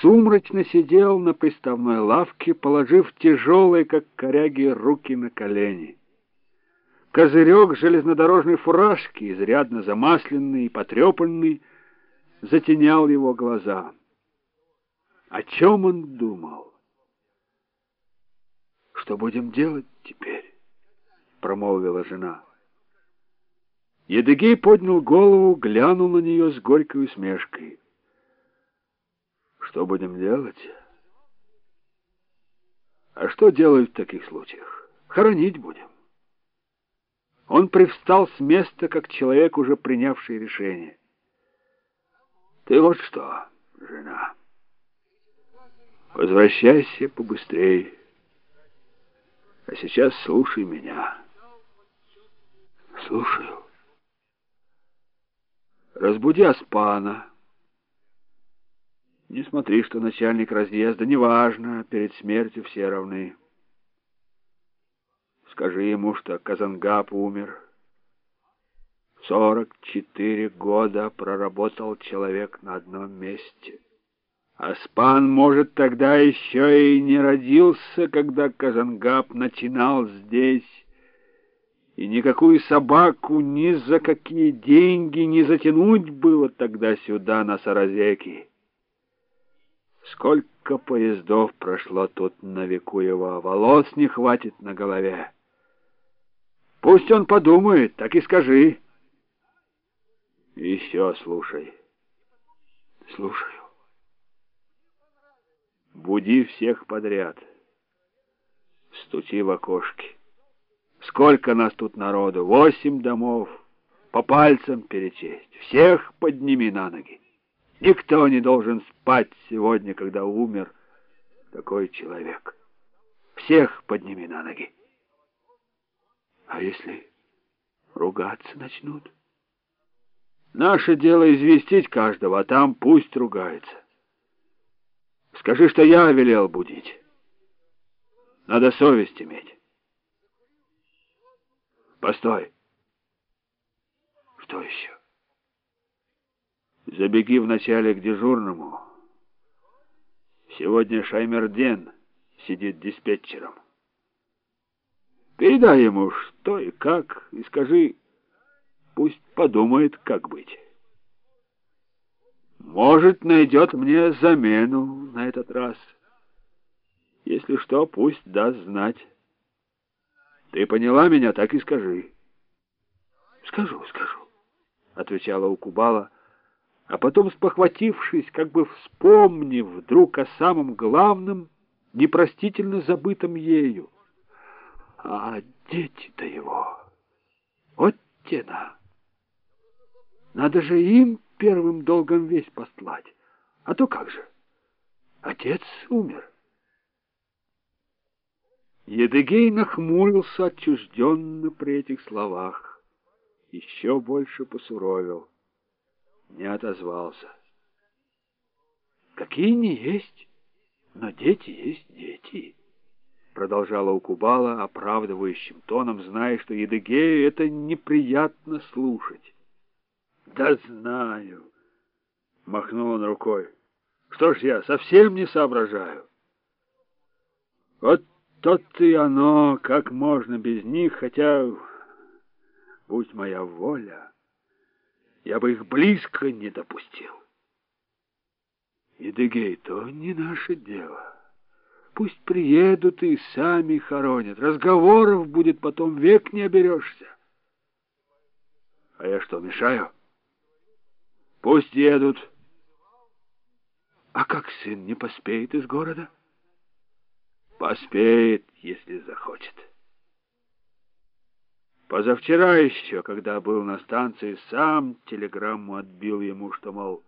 сумрачно сидел на приставной лавке, положив тяжелые, как коряги, руки на колени. Козырек железнодорожной фуражки, изрядно замасленный и потрепанный, затенял его глаза. О чем он думал? «Что будем делать теперь?» — промолвила жена. Едыгей поднял голову, глянул на нее с горькой усмешкой. «Что будем делать?» «А что делают в таких случаях? Хоронить будем». Он привстал с места, как человек, уже принявший решение. «Ты вот что, жена, возвращайся побыстрее, а сейчас слушай меня». «Слушаю». «Разбуди Аспана». Не смотри, что начальник разъезда, неважно, перед смертью все равны. Скажи ему, что Казангап умер. Сорок четыре года проработал человек на одном месте. Аспан, может, тогда еще и не родился, когда Казангап начинал здесь, и никакую собаку ни за какие деньги не затянуть было тогда сюда, на Саразеки. Сколько поездов прошло тут на веку его, волос не хватит на голове. Пусть он подумает, так и скажи. Еще слушай. Слушаю. Буди всех подряд. Стучи в окошки. Сколько нас тут народу? Восемь домов. По пальцам перечесть. Всех подними на ноги. Никто не должен спать сегодня, когда умер такой человек. Всех подними на ноги. А если ругаться начнут? Наше дело известить каждого, а там пусть ругается. Скажи, что я велел будить. Надо совесть иметь. Постой. Что еще? Забеги вначале к дежурному. Сегодня Шаймерден сидит диспетчером. Передай ему, что и как, и скажи, пусть подумает, как быть. Может, найдет мне замену на этот раз. Если что, пусть даст знать. Ты поняла меня, так и скажи. Скажу, скажу, отвечала Укубала, а потом, спохватившись, как бы вспомнив вдруг о самом главном, непростительно забытом ею — а дети-то его, вот тена. Надо же им первым долгом весь послать. А то как же? Отец умер. Едыгей нахмурился отчужденно при этих словах. Еще больше посуровил. Не отозвался. Какие не есть, но дети есть дети продолжала Укубала оправдывающим тоном, зная, что Едыгею это неприятно слушать. «Да знаю!» — махнул он рукой. «Что ж я совсем не соображаю?» «Вот тот и оно, как можно без них, хотя, будь моя воля, я бы их близко не допустил». «Едыгей, то не наше дело». Пусть приедут и сами хоронят. Разговоров будет потом век не оберешься. А я что, мешаю? Пусть едут. А как сын не поспеет из города? Поспеет, если захочет. Позавчера еще, когда был на станции, сам телеграмму отбил ему, что, мол,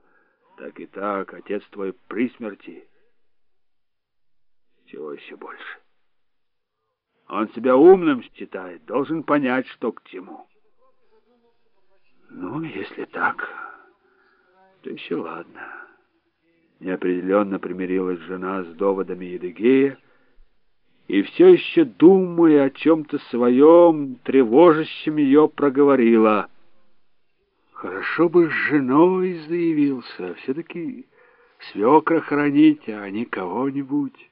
так и так, отец твой при смерти — чего еще больше? Он себя умным считает, должен понять, что к чему. Ну, если так, то еще ладно. Неопределенно примирилась жена с доводами Едыгея, и все еще, думая о чем-то своем, тревожащем ее, проговорила. Хорошо бы с женой заявился, все-таки свекра храните, а не кого-нибудь.